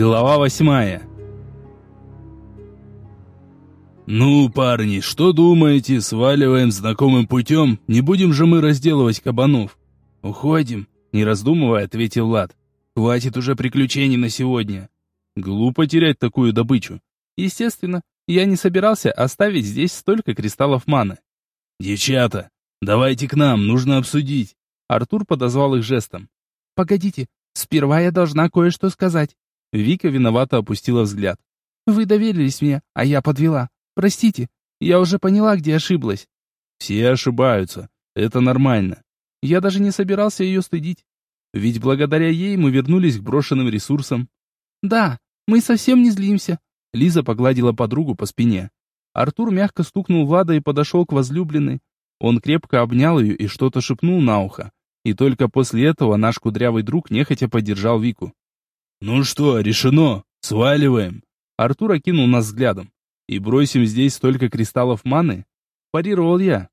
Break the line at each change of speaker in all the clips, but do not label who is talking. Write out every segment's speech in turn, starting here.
Глава восьмая. «Ну, парни, что думаете? Сваливаем знакомым путем? Не будем же мы разделывать кабанов?»
«Уходим», — не раздумывая, ответил Влад. «Хватит уже приключений на сегодня».
«Глупо терять такую добычу. Естественно, я не собирался оставить здесь столько кристаллов маны».
«Девчата, давайте к нам, нужно обсудить».
Артур подозвал их жестом.
«Погодите, сперва я должна кое-что сказать».
Вика виновато опустила взгляд.
«Вы доверились мне, а я подвела. Простите, я уже поняла, где ошиблась».
«Все ошибаются. Это нормально. Я даже не собирался ее стыдить. Ведь благодаря ей мы вернулись к брошенным ресурсам».
«Да, мы совсем не злимся».
Лиза погладила подругу по спине. Артур мягко стукнул Влада и подошел к возлюбленной. Он крепко обнял ее и что-то шепнул на ухо. И только после этого наш кудрявый друг нехотя поддержал Вику.
«Ну что, решено, сваливаем!»
Артур окинул нас взглядом. «И бросим здесь столько кристаллов маны?» Парировал я.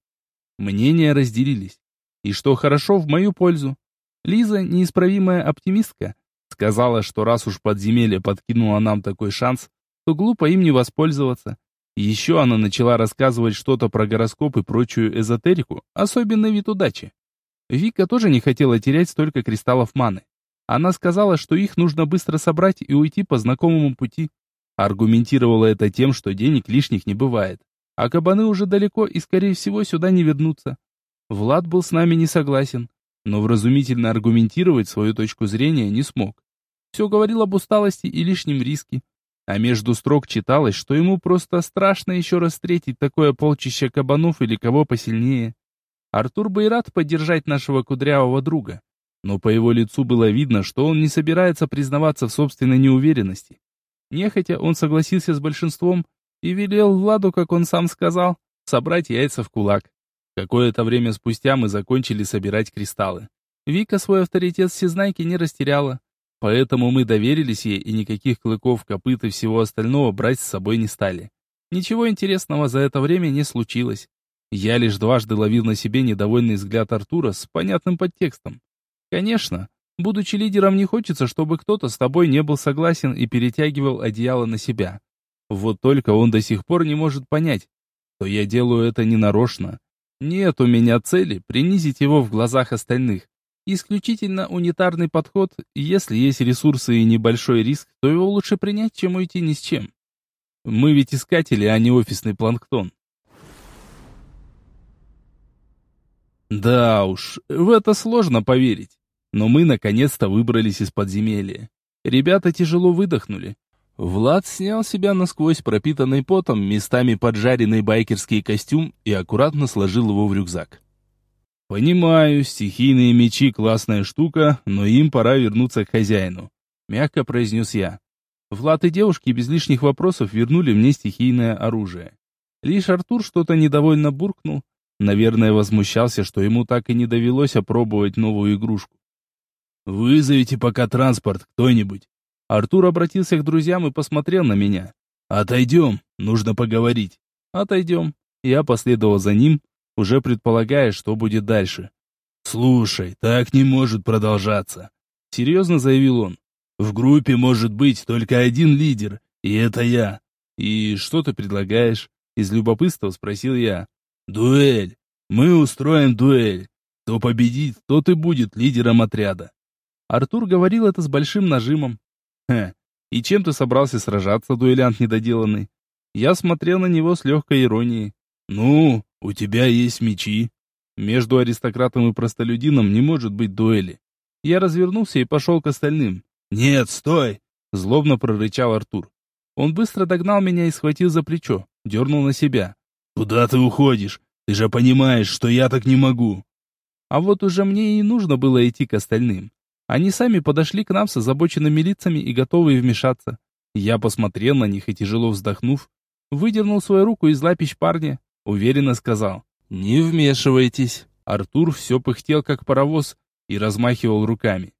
Мнения разделились. И что хорошо в мою пользу. Лиза, неисправимая оптимистка, сказала, что раз уж подземелье подкинуло нам такой шанс, то глупо им не воспользоваться. Еще она начала рассказывать что-то про гороскоп и прочую эзотерику, особенный вид удачи. Вика тоже не хотела терять столько кристаллов маны. Она сказала, что их нужно быстро собрать и уйти по знакомому пути. Аргументировала это тем, что денег лишних не бывает. А кабаны уже далеко и, скорее всего, сюда не вернутся. Влад был с нами не согласен, но вразумительно аргументировать свою точку зрения не смог. Все говорил об усталости и лишнем риске. А между строк читалось, что ему просто страшно еще раз встретить такое полчище кабанов или кого посильнее. Артур бы и рад поддержать нашего кудрявого друга но по его лицу было видно, что он не собирается признаваться в собственной неуверенности. Нехотя он согласился с большинством и велел Владу, как он сам сказал, собрать яйца в кулак. Какое-то время спустя мы закончили собирать кристаллы. Вика свой авторитет всезнайки не растеряла, поэтому мы доверились ей и никаких клыков, копыт и всего остального брать с собой не стали. Ничего интересного за это время не случилось. Я лишь дважды ловил на себе недовольный взгляд Артура с понятным подтекстом. Конечно, будучи лидером, не хочется, чтобы кто-то с тобой не был согласен и перетягивал одеяло на себя. Вот только он до сих пор не может понять, что я делаю это ненарочно. Нет у меня цели принизить его в глазах остальных. Исключительно унитарный подход, если есть ресурсы и небольшой риск, то его лучше принять, чем уйти ни с чем. Мы ведь искатели, а не офисный планктон. Да уж, в это сложно поверить. Но мы наконец-то выбрались из подземелья. Ребята тяжело выдохнули. Влад снял себя насквозь пропитанный потом, местами поджаренный байкерский костюм и аккуратно сложил его в рюкзак. «Понимаю, стихийные мечи — классная штука, но им пора вернуться к хозяину», — мягко произнес я. Влад и девушки без лишних вопросов вернули мне стихийное оружие. Лишь Артур что-то недовольно буркнул, наверное, возмущался, что ему так и не довелось опробовать новую игрушку. «Вызовите пока транспорт, кто-нибудь». Артур обратился к друзьям и посмотрел на меня. «Отойдем, нужно поговорить». «Отойдем». Я последовал за ним, уже предполагая, что будет дальше. «Слушай, так не может продолжаться», — серьезно заявил он. «В группе может быть только один лидер, и это я». «И что ты предлагаешь?» — из любопытства спросил я. «Дуэль. Мы устроим дуэль. Кто победит, тот и будет лидером отряда. Артур говорил это с большим нажимом. Хе, и чем ты собрался сражаться, дуэлянт недоделанный? Я смотрел на него с легкой иронией. Ну, у тебя есть мечи. Между аристократом и простолюдином не может быть дуэли. Я развернулся и пошел к остальным. «Нет, стой!» — злобно прорычал Артур. Он быстро догнал меня и схватил за плечо, дернул на себя. «Куда ты уходишь? Ты же понимаешь, что я так не могу!» А вот уже мне и нужно было идти к остальным. Они сами подошли к нам с озабоченными лицами и готовые вмешаться. Я посмотрел на них и, тяжело вздохнув, выдернул свою руку из лапищ парня, уверенно сказал «Не вмешивайтесь». Артур все пыхтел, как паровоз, и размахивал руками.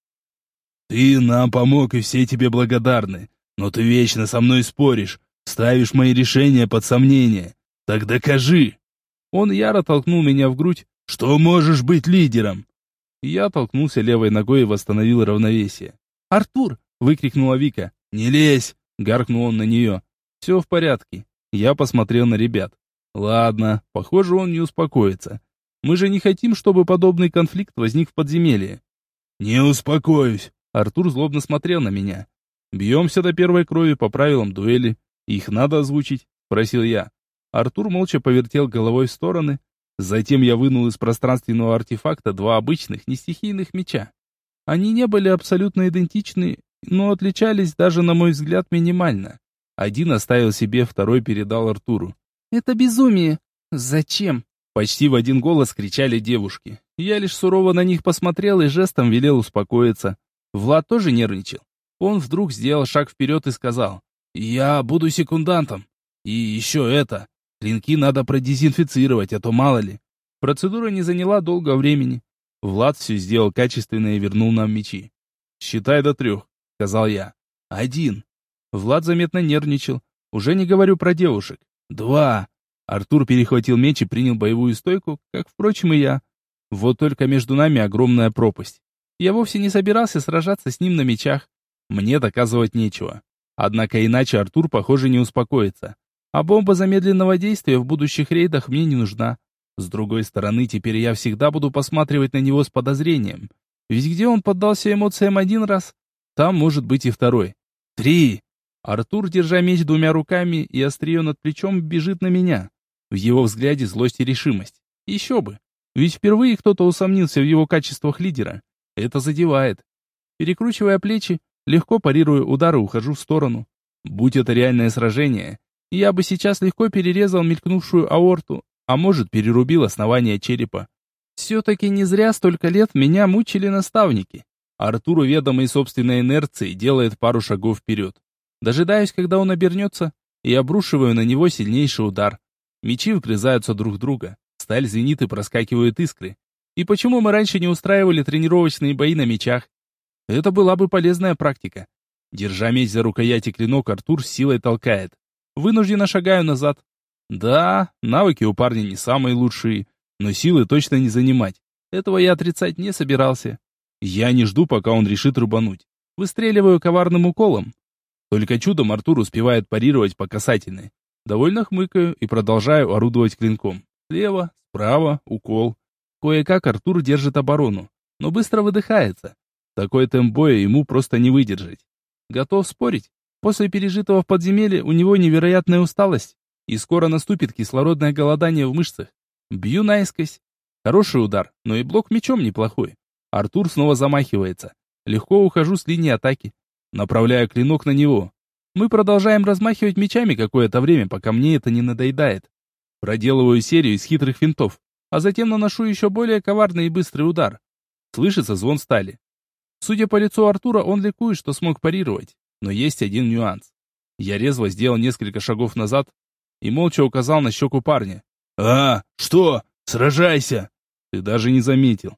«Ты нам помог, и все тебе благодарны, но ты вечно со мной споришь, ставишь мои решения под сомнение. Так докажи!» Он яро толкнул меня в грудь. «Что можешь быть лидером? Я толкнулся левой ногой и восстановил равновесие. «Артур!» — выкрикнула Вика.
«Не лезь!»
— гаркнул он на нее. «Все в порядке». Я посмотрел на ребят. «Ладно, похоже, он не успокоится. Мы же не хотим, чтобы подобный конфликт возник в подземелье».
«Не успокоюсь!»
Артур злобно смотрел на меня. «Бьемся до первой крови по правилам дуэли. Их надо озвучить», — просил я. Артур молча повертел головой в стороны. Затем я вынул из пространственного артефакта два обычных, нестихийных меча. Они не были абсолютно идентичны, но отличались даже, на мой взгляд, минимально. Один оставил себе, второй передал Артуру.
«Это безумие! Зачем?»
Почти в один голос кричали девушки. Я лишь сурово на них посмотрел и жестом велел успокоиться. Влад тоже нервничал. Он вдруг сделал шаг вперед и сказал, «Я буду секундантом. И еще это. Клинки надо продезинфицировать, а то мало ли». Процедура не заняла долго времени. Влад все сделал качественно и вернул нам мечи. «Считай до трех», — сказал я. «Один». Влад заметно нервничал. Уже не говорю про девушек. «Два». Артур перехватил меч и принял боевую стойку, как, впрочем, и я. Вот только между нами огромная пропасть. Я вовсе не собирался сражаться с ним на мечах. Мне доказывать нечего. Однако иначе Артур, похоже, не успокоится. А бомба замедленного действия в будущих рейдах мне не нужна. С другой стороны, теперь я всегда буду посматривать на него с подозрением. Ведь где он поддался эмоциям один раз, там может быть и второй. Три! Артур, держа меч двумя руками и острие над плечом, бежит на меня. В его взгляде злость и решимость. Еще бы. Ведь впервые кто-то усомнился в его качествах лидера. Это задевает. Перекручивая плечи, легко парирую удары, ухожу в сторону. Будь это реальное сражение, я бы сейчас легко перерезал мелькнувшую аорту, а может, перерубил основание черепа. Все-таки не зря столько лет меня мучили наставники. Артур, ведомый собственной инерцией, делает пару шагов вперед. Дожидаюсь, когда он обернется, и обрушиваю на него сильнейший удар. Мечи вгрызаются друг в друга. Сталь звенит и проскакивают искры. И почему мы раньше не устраивали тренировочные бои на мечах? Это была бы полезная практика. Держа меч за рукоять и клинок, Артур силой толкает. Вынужденно шагаю назад. Да, навыки у парня не самые лучшие, но силы точно не занимать. Этого я отрицать не собирался. Я не жду, пока он решит рубануть. Выстреливаю коварным уколом. Только чудом Артур успевает парировать по касательной. Довольно хмыкаю и продолжаю орудовать клинком. Слева, справа, укол. Кое-как Артур держит оборону, но быстро выдыхается. Такой темп боя ему просто не выдержать. Готов спорить? После пережитого в подземелье у него невероятная усталость, и скоро наступит кислородное голодание в мышцах. Бью наискось. Хороший удар, но и блок мечом неплохой. Артур снова замахивается. Легко ухожу с линии атаки. Направляю клинок на него. Мы продолжаем размахивать мечами какое-то время, пока мне это не надоедает. Проделываю серию из хитрых финтов, а затем наношу еще более коварный и быстрый удар. Слышится звон стали. Судя по лицу Артура, он ликует, что смог парировать. Но есть один нюанс. Я резво сделал несколько шагов назад и молча указал на щеку парня. «А, что? Сражайся!» Ты даже не заметил.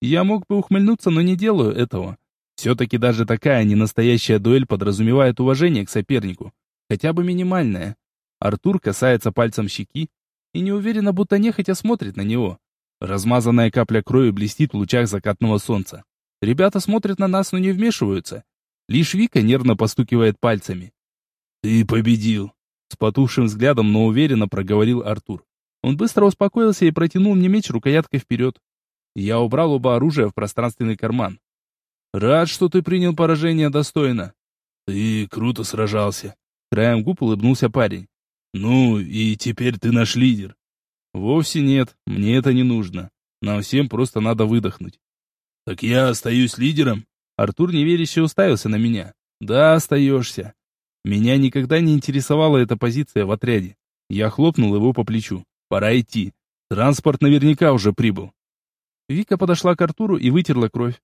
Я мог бы ухмыльнуться, но не делаю этого. Все-таки даже такая ненастоящая дуэль подразумевает уважение к сопернику. Хотя бы минимальное. Артур касается пальцем щеки и неуверенно, будто нехотя смотрит на него. Размазанная капля крови блестит в лучах закатного солнца. Ребята смотрят на нас, но не вмешиваются. Лишь Вика нервно постукивает пальцами. «Ты победил!» С потухшим взглядом, но уверенно проговорил Артур. Он быстро успокоился и протянул мне меч рукояткой вперед. Я убрал оба оружия в пространственный карман. «Рад, что ты принял поражение достойно». «Ты круто сражался», — краем губ улыбнулся парень. «Ну, и теперь ты наш лидер». «Вовсе нет, мне это не нужно. Нам всем просто надо выдохнуть». «Так я остаюсь лидером?» Артур неверяще уставился на меня. «Да, остаешься». Меня никогда не интересовала эта позиция в отряде. Я хлопнул его по плечу. «Пора идти. Транспорт наверняка уже прибыл». Вика подошла к Артуру и вытерла кровь.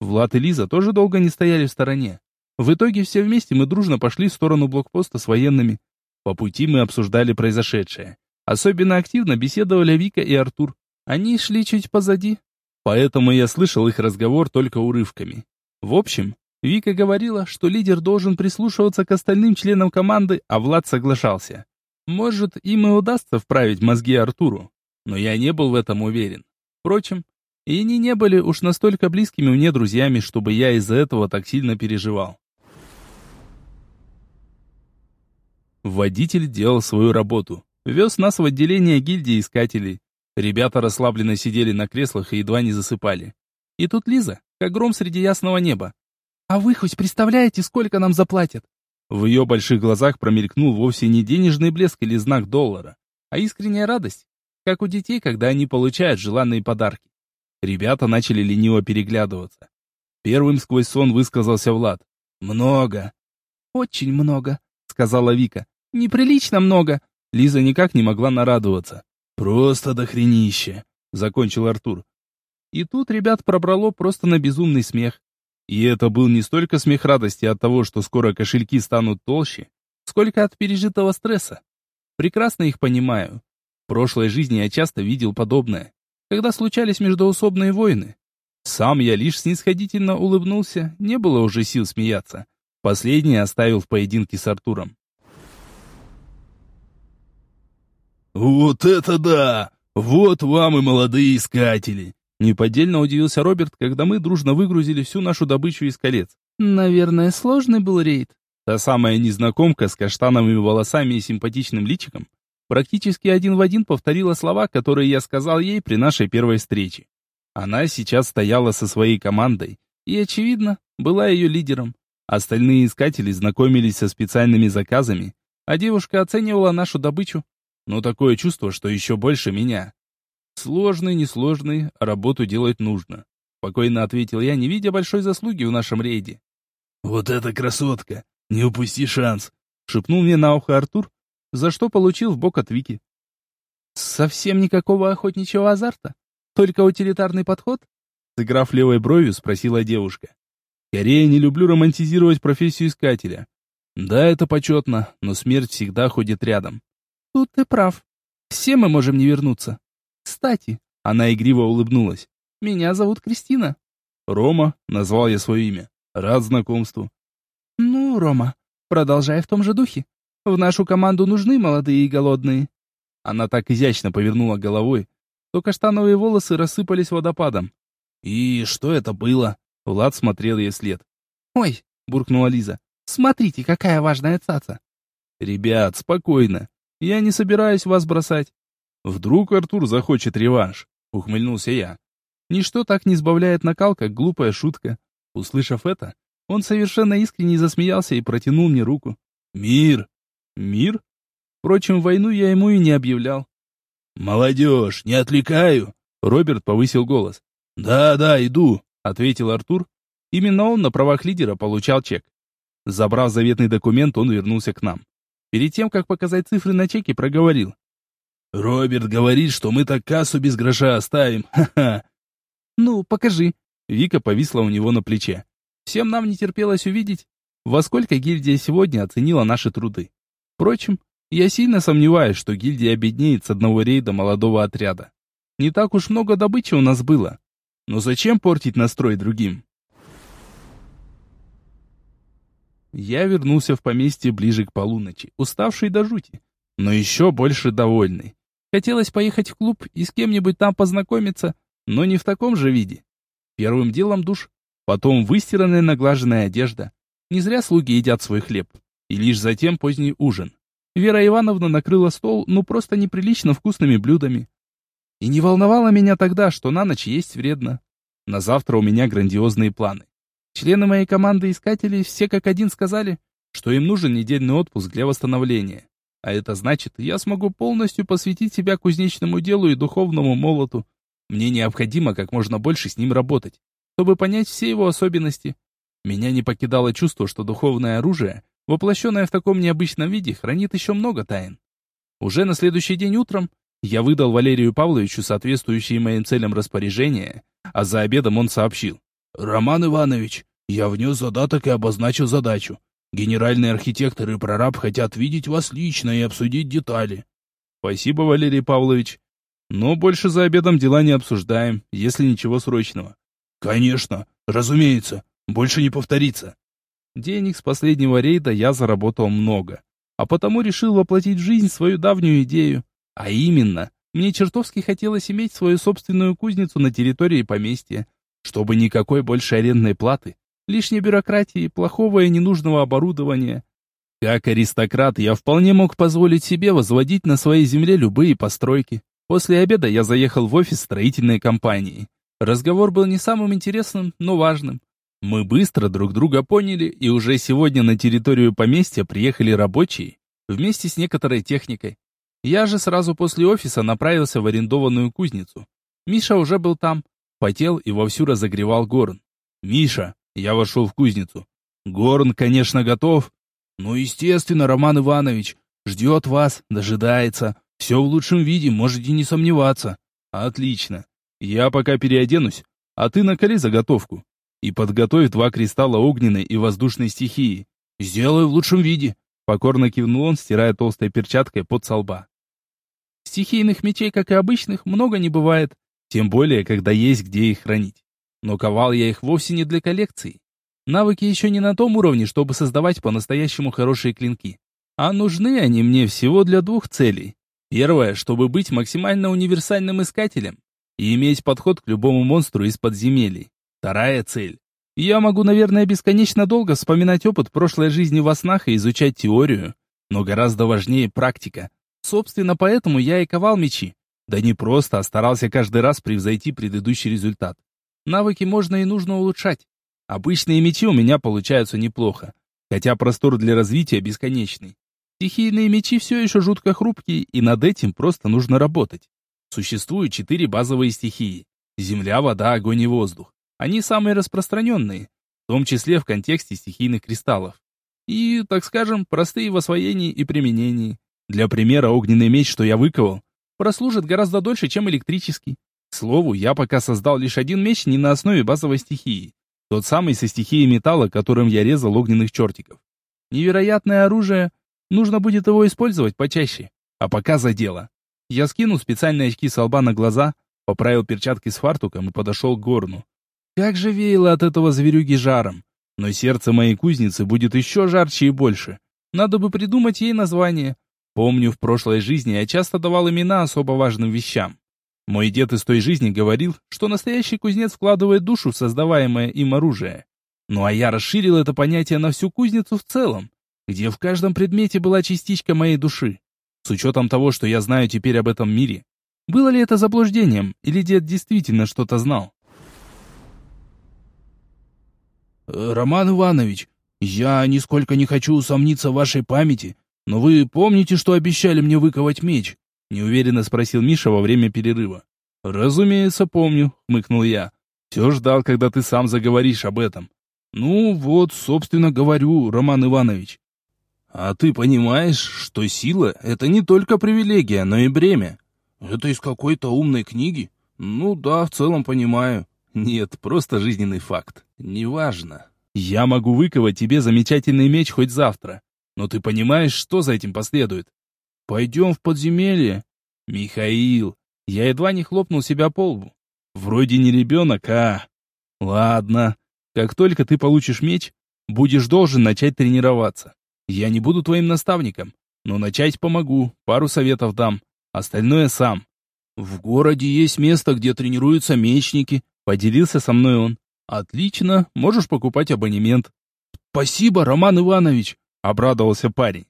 Влад и Лиза тоже долго не стояли в стороне. В итоге все вместе мы дружно пошли в сторону блокпоста с военными. По пути мы обсуждали произошедшее. Особенно активно беседовали Вика и Артур. Они шли чуть позади, поэтому я слышал их разговор только урывками. В общем, Вика говорила, что лидер должен прислушиваться к остальным членам команды, а Влад соглашался. Может, им и удастся вправить мозги Артуру, но я не был в этом уверен. Впрочем, и они не были уж настолько близкими мне друзьями, чтобы я из-за этого так сильно переживал. Водитель делал свою работу. Вез нас в отделение гильдии искателей. Ребята расслабленно сидели на креслах и едва не засыпали. И тут Лиза, как гром среди ясного неба.
«А вы хоть представляете, сколько нам заплатят?»
В ее больших глазах промелькнул вовсе не денежный блеск или знак доллара, а искренняя радость, как у детей, когда они получают желанные подарки. Ребята начали лениво переглядываться. Первым сквозь сон высказался Влад. «Много».
«Очень много», — сказала Вика. «Неприлично много».
Лиза никак не могла нарадоваться. «Просто дохренище», — закончил Артур. И тут ребят пробрало просто на безумный смех. И это был не столько смех радости от того, что скоро кошельки станут толще, сколько от пережитого стресса. Прекрасно их понимаю. В прошлой жизни я часто видел подобное, когда случались междоусобные войны. Сам я лишь снисходительно улыбнулся, не было уже сил смеяться. Последний оставил в поединке с Артуром. «Вот это да! Вот вам и молодые искатели!» Неподдельно удивился Роберт, когда мы дружно выгрузили всю нашу добычу из колец.
«Наверное, сложный был рейд».
Та самая незнакомка с каштановыми волосами и симпатичным личиком практически один в один повторила слова, которые я сказал ей при нашей первой встрече. Она сейчас стояла со своей командой и, очевидно, была ее лидером. Остальные искатели знакомились со специальными заказами, а девушка оценивала нашу добычу. Но такое чувство, что еще больше меня. Сложный, несложный, работу делать нужно. Спокойно ответил я, не видя большой заслуги в нашем рейде. «Вот эта красотка! Не упусти шанс!» Шепнул мне на ухо Артур, за что получил в бок от Вики.
«Совсем никакого охотничьего азарта? Только утилитарный подход?»
Сыграв левой бровью, спросила девушка. «Скорее не люблю романтизировать профессию искателя. Да, это почетно, но смерть всегда ходит рядом».
«Тут ты прав. Все мы можем не вернуться. Кстати,
она игриво улыбнулась.
Меня зовут Кристина.
Рома, назвал я свое имя. Рад знакомству.
Ну, Рома, продолжай в том же духе. В нашу команду нужны молодые и голодные.
Она так изящно повернула головой, что каштановые волосы рассыпались водопадом. «И что это было?» Влад смотрел ей след.
«Ой!» — буркнула Лиза. «Смотрите, какая важная цаца!»
«Ребят, спокойно. Я не собираюсь вас бросать. Вдруг Артур захочет реванш, ухмыльнулся я. Ничто так не избавляет накал, как глупая шутка. Услышав это, он совершенно искренне засмеялся и протянул мне руку. Мир! Мир? Впрочем, войну я ему и не объявлял. «Молодежь, не отвлекаю!» Роберт повысил голос. «Да, да, иду», — ответил Артур. Именно он на правах лидера получал чек. Забрав заветный документ, он вернулся к нам. Перед тем, как показать цифры на чеке, проговорил. «Роберт говорит, что мы так кассу без гроша оставим. Ха-ха!»
«Ну, покажи!»
Вика повисла у него на плече. Всем нам не терпелось увидеть, во сколько гильдия сегодня оценила наши труды. Впрочем, я сильно сомневаюсь, что гильдия обеднеет с одного рейда молодого отряда. Не так уж много добычи у нас было. Но зачем портить настрой другим? Я вернулся в поместье ближе к полуночи, уставший до жути, но еще больше довольный. Хотелось поехать в клуб и с кем-нибудь там познакомиться, но не в таком же виде. Первым делом душ, потом выстиранная наглаженная одежда. Не зря слуги едят свой хлеб. И лишь затем поздний ужин. Вера Ивановна накрыла стол, ну просто неприлично вкусными блюдами. И не волновало меня тогда, что на ночь есть вредно. На завтра у меня грандиозные планы. Члены моей команды искателей все как один сказали, что им нужен недельный отпуск для восстановления. А это значит, я смогу полностью посвятить себя кузнечному делу и духовному молоту. Мне необходимо как можно больше с ним работать, чтобы понять все его особенности. Меня не покидало чувство, что духовное оружие, воплощенное в таком необычном виде, хранит еще много тайн. Уже на следующий день утром я выдал Валерию Павловичу соответствующие моим целям распоряжения, а за обедом он сообщил. «Роман Иванович, я внес задаток и обозначил задачу. Генеральный архитектор и прораб хотят видеть вас лично и обсудить детали. Спасибо, Валерий Павлович. Но больше за обедом дела не обсуждаем, если ничего срочного. Конечно, разумеется, больше не повторится. Денег с последнего рейда я заработал много, а потому решил воплотить в жизнь свою давнюю идею. А именно, мне чертовски хотелось иметь свою собственную кузницу на территории поместья, чтобы никакой больше арендной платы, лишней бюрократии, плохого и ненужного оборудования. Как аристократ, я вполне мог позволить себе возводить на своей земле любые постройки. После обеда я заехал в офис строительной компании. Разговор был не самым интересным, но важным. Мы быстро друг друга поняли, и уже сегодня на территорию поместья приехали рабочие, вместе с некоторой техникой. Я же сразу после офиса направился в арендованную кузницу. Миша уже был там, потел и вовсю разогревал горн. «Миша!» Я вошел в кузницу. «Горн, конечно, готов». «Ну, естественно, Роман Иванович. Ждет вас, дожидается. Все в лучшем виде, можете не сомневаться». «Отлично. Я пока переоденусь, а ты накали заготовку. И подготовь два кристалла огненной и воздушной стихии. Сделаю в лучшем виде». Покорно кивнул он, стирая толстой перчаткой под солба.
Стихийных мечей, как и обычных, много не бывает.
Тем более, когда есть где их хранить. Но ковал я их вовсе не для коллекции. Навыки еще не на том уровне, чтобы создавать по-настоящему хорошие клинки. А нужны они мне всего для двух целей. Первое, чтобы быть максимально универсальным искателем и иметь подход к любому монстру из подземелий. Вторая цель. Я могу, наверное, бесконечно долго вспоминать опыт прошлой жизни во снах и изучать теорию, но гораздо важнее практика. Собственно, поэтому я и ковал мечи. Да не просто, а старался каждый раз превзойти предыдущий результат. Навыки можно и нужно улучшать. Обычные мечи у меня получаются неплохо, хотя простор для развития бесконечный. Стихийные мечи все еще жутко хрупкие, и над этим просто нужно работать. Существуют четыре базовые стихии. Земля, вода, огонь и воздух. Они самые распространенные, в том числе в контексте стихийных кристаллов. И, так скажем, простые в освоении и применении. Для примера, огненный меч, что я выковал, прослужит гораздо дольше, чем электрический. Слову, я пока создал лишь один меч не на основе базовой стихии. Тот самый со стихией металла, которым я резал огненных чертиков. Невероятное оружие. Нужно будет его использовать почаще. А пока за дело. Я скинул специальные очки с лба на глаза, поправил перчатки с фартуком и подошел к горну. Как же веяло от этого зверюги жаром. Но сердце моей кузницы будет еще жарче и больше. Надо бы придумать ей название. Помню, в прошлой жизни я часто давал имена особо важным вещам. Мой дед из той жизни говорил, что настоящий кузнец вкладывает душу в создаваемое им оружие. Ну а я расширил это понятие на всю кузницу в целом, где в каждом предмете была частичка моей души. С учетом того, что я знаю теперь об этом мире, было ли это заблуждением, или дед действительно что-то знал?
«Роман Иванович, я нисколько не хочу усомниться в вашей памяти, но вы помните, что обещали мне выковать меч?»
Неуверенно спросил Миша во время перерыва. «Разумеется, помню», — хмыкнул я. «Все ждал, когда ты сам заговоришь об этом».
«Ну вот, собственно, говорю, Роман Иванович».
«А ты понимаешь, что сила — это не только привилегия, но и бремя?»
«Это из какой-то умной книги?» «Ну да, в целом понимаю».
«Нет, просто жизненный факт. Неважно. Я могу выковать тебе замечательный меч хоть завтра. Но ты понимаешь, что за этим последует?
Пойдем в подземелье.
Михаил, я едва не хлопнул себя по лбу. Вроде не ребенок, а... Ладно, как только ты получишь меч, будешь должен начать тренироваться. Я не буду твоим наставником, но начать помогу, пару советов дам, остальное сам.
В городе есть место, где тренируются мечники,
поделился со мной он. Отлично, можешь покупать абонемент.
Спасибо, Роман Иванович,
Обрадовался парень.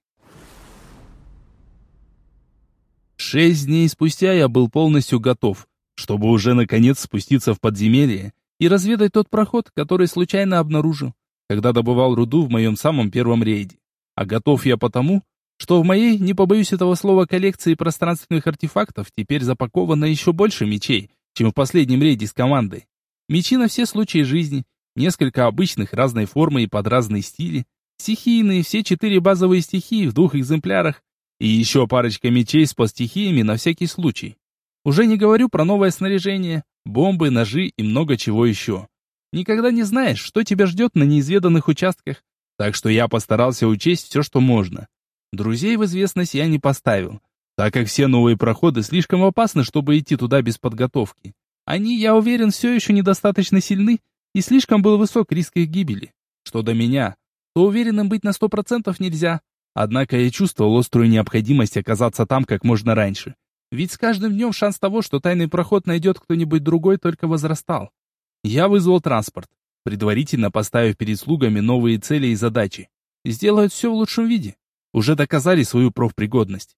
Шесть дней спустя я был полностью готов, чтобы уже наконец спуститься в подземелье и разведать тот проход, который случайно обнаружил, когда добывал руду в моем самом первом рейде. А готов я потому, что в моей, не побоюсь этого слова, коллекции пространственных артефактов теперь запаковано еще больше мечей, чем в последнем рейде с командой. Мечи на все случаи жизни, несколько обычных разной формы и под разные стили, Стихийные, все четыре базовые стихии в двух экземплярах и еще парочка мечей с подстихиями на всякий случай. Уже не говорю про новое снаряжение, бомбы, ножи и много чего еще. Никогда не знаешь, что тебя ждет на неизведанных участках, так что я постарался учесть все, что можно. Друзей в известность я не поставил, так как все новые проходы слишком опасны, чтобы идти туда без подготовки. Они, я уверен, все еще недостаточно сильны, и слишком был высок риск их гибели. Что до меня, то уверенным быть на сто процентов нельзя. Однако я чувствовал острую необходимость оказаться там как можно раньше. Ведь с каждым днем шанс того, что тайный проход найдет кто-нибудь другой, только возрастал. Я вызвал транспорт, предварительно поставив перед слугами новые цели и задачи. Сделают все в лучшем виде. уже доказали свою профпригодность.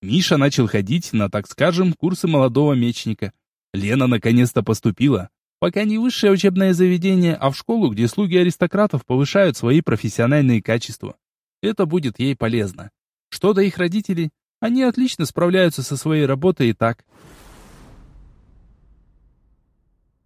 Миша начал ходить на, так скажем, курсы молодого мечника. Лена наконец-то поступила, пока не высшее учебное заведение, а в школу, где слуги аристократов повышают свои профессиональные качества. Это будет ей полезно. Что до их родителей, они отлично справляются со своей работой и так.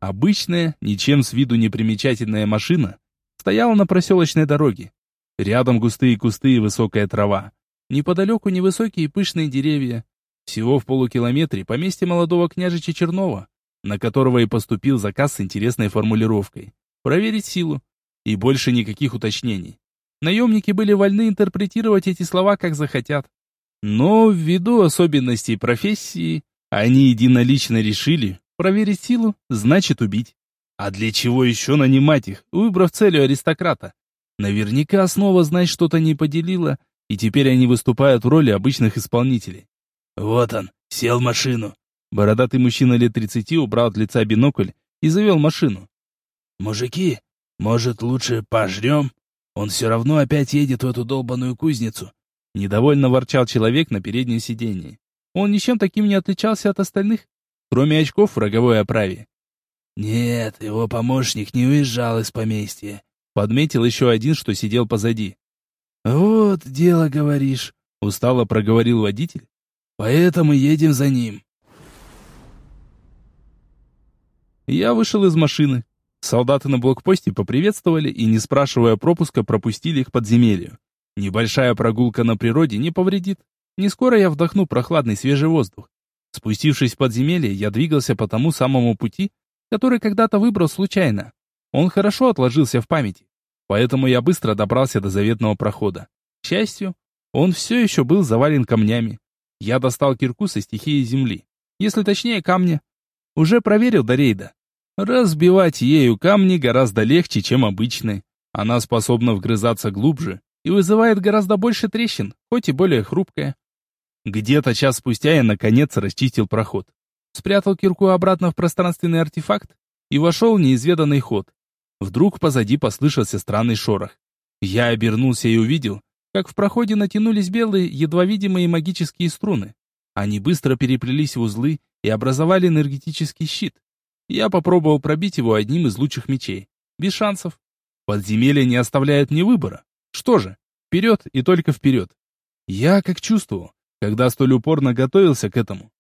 Обычная, ничем с виду не примечательная машина стояла на проселочной дороге. Рядом густые кусты и высокая трава. Неподалеку невысокие пышные деревья. Всего в полукилометре поместье молодого княжича Чернова, на которого и поступил заказ с интересной формулировкой. Проверить силу. И больше никаких уточнений. Наемники были вольны интерпретировать эти слова как захотят. Но ввиду особенностей профессии, они единолично решили, проверить силу значит убить. А для чего еще нанимать их, выбрав целью аристократа? Наверняка снова, знать что-то не поделила, и теперь они выступают в роли обычных исполнителей.
Вот он, сел в машину.
Бородатый мужчина лет тридцати убрал от лица бинокль и завел машину.
«Мужики, может, лучше пожрем? Он все равно опять едет в эту долбаную кузницу».
Недовольно ворчал человек на переднем сиденье. Он ничем таким не отличался от остальных, кроме очков в роговой оправе.
«Нет, его помощник не уезжал из поместья», —
подметил еще один, что сидел позади.
«Вот дело, говоришь», —
устало проговорил водитель.
«Поэтому едем за ним».
Я вышел из машины. Солдаты на блокпосте поприветствовали и, не спрашивая пропуска, пропустили их подземелью. Небольшая прогулка на природе не повредит. Не скоро я вдохну прохладный свежий воздух. Спустившись в подземелье, я двигался по тому самому пути, который когда-то выбрал случайно. Он хорошо отложился в памяти. Поэтому я быстро добрался до заветного прохода. К счастью, он все еще был завален камнями. Я достал кирку со стихией земли. Если точнее, камня. Уже проверил до рейда. Разбивать ею камни гораздо легче, чем обычные. Она способна вгрызаться глубже и вызывает гораздо больше трещин, хоть и более хрупкая. Где-то час спустя я наконец расчистил проход. Спрятал кирку обратно в пространственный артефакт и вошел в неизведанный ход. Вдруг позади послышался странный шорох. Я обернулся и увидел, как в проходе натянулись белые, едва видимые магические струны. Они быстро переплелись в узлы и образовали энергетический щит. Я попробовал пробить его одним из лучших мечей. Без шансов. Подземелье не оставляет мне выбора. Что же, вперед и только вперед. Я как чувствовал, когда столь упорно готовился к этому.